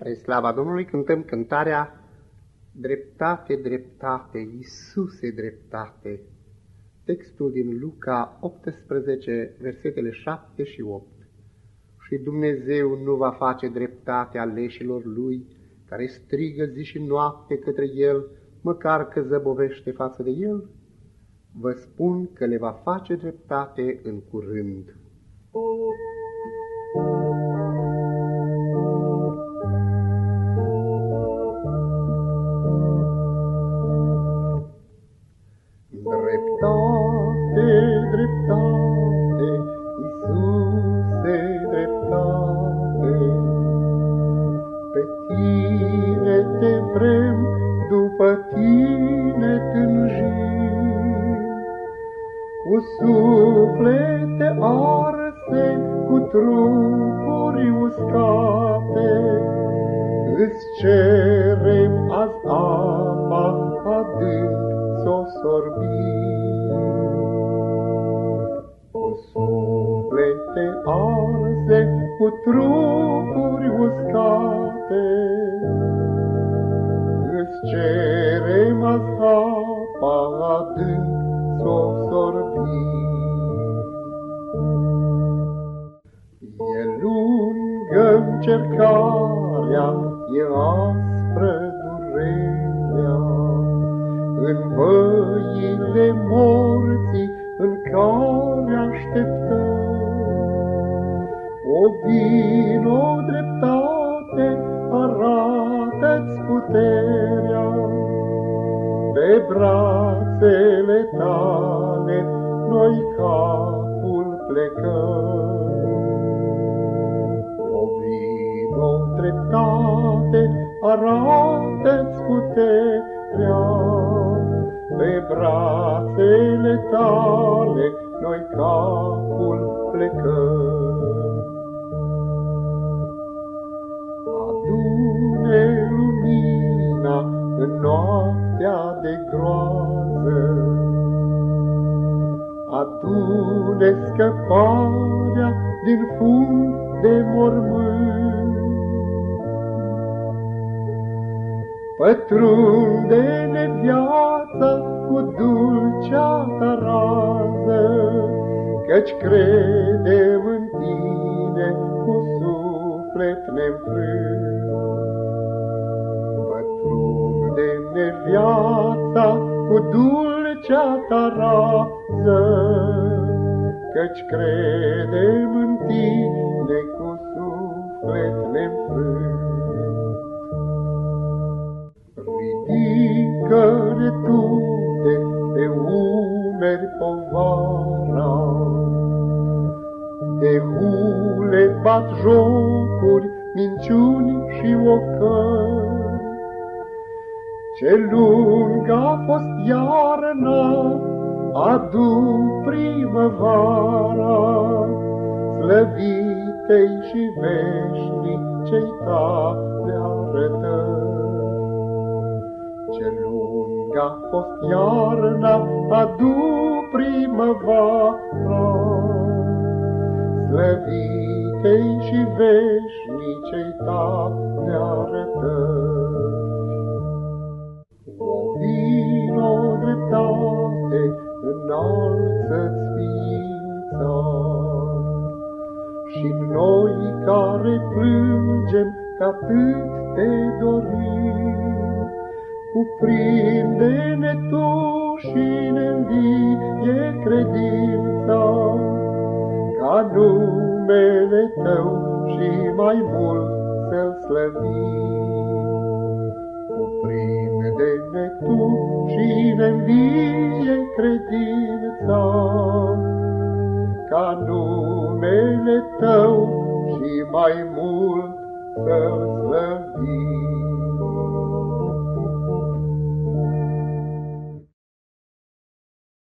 Spre slava Domnului cântăm cântarea Dreptate, dreptate, Iisuse, dreptate. Textul din Luca 18, versetele 7 și 8. Și Dumnezeu nu va face dreptate aleșilor Lui, care strigă zi și noapte către El, măcar că zăbovește față de El? Vă spun că le va face dreptate în curând. Pe tine te vrem, după tine tânjim, Cu suflete arse, cu trupuri uscate, Îți cerem azi apa adânc, s-o sorbim. Cu suflete arse, cu trupuri uscate, Îți cerem azi apa adânc s-o sorbim. E lungă încercarea, e aspră durerea, în văile morții în care așteptăm. O vino brațele tale noi capul plecăm. O vino dreptate, arată-ți puterea, pe brațele tale noi capul plecăm. Noaptea de groază, Adune scăparea din fund de mormânt. Pătrunde-ne viața cu dulcea ta rază, Căci credem în tine cu suflet neînfrânt. Pătrunde-ne viața cu dulcea ta rază, Căci credem în tine cu suflet neînfrânt. Ridică-ne tu de pe umeri povara, De hule bat jocuri, minciuni și ocări. Ce lungă a fost iarna, adu primăvara, Slăvitei și veșnicei tale arătări. Ce lungă a fost iarna, adu primăvara, Slăvitei și veșnicei tale plângem că atât te dorim, Cuprinde-ne tu și ne învie credința, Ca numele tău și mai mult să-l slăvim. Cuprinde-ne tu și ne învie credința, Ca numele tău și mai mult să-l slăvim.